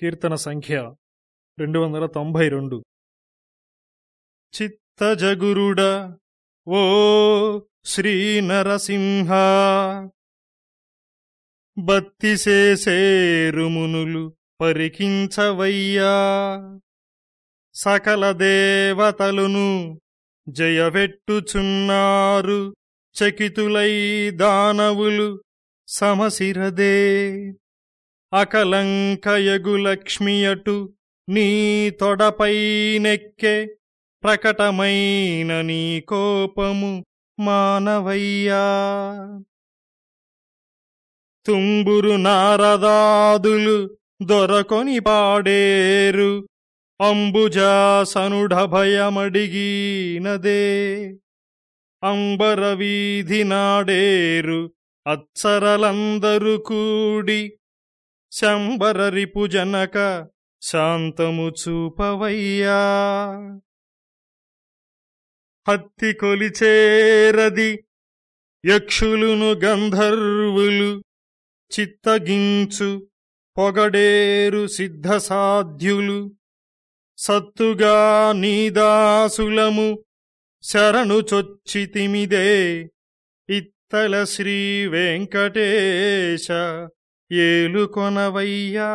కీర్తన సంఖ్య రెండు వందల తొంభై రెండు. చిత్తజగురుడ ఓ శ్రీ నరసింహ బత్తిసేసేరుమునులు పరికించవయ్యా. సకల దేవతలును జయవెట్టుచున్నారు చకితులై దానవులు సమసిరదే. అకలంకయగు లక్ష్మియటు నీ తొడపై నెక్కే ప్రకటమైన నీ కోపము మానవయ్యా. తుంబురు నారదాదులు దొరకొని పాడేరు అంబుజాసనుడభయమడిగినదే. అంబరవీధి నాడేరు అత్సరలందరు కూడి శంబరరిపు జనక శాంతము చూపవయ్యా. హత్తి కొలిచేరది యక్షులును గంధర్వులు చిత్తగించు పొగడేరు సిద్ధసాధ్యులు సత్తుగా నీదాసులము శరణు చొచ్చితిమిదే. ఇత్తల శ్రీ వెంకటేశ ఏలుకొనవయ్యా.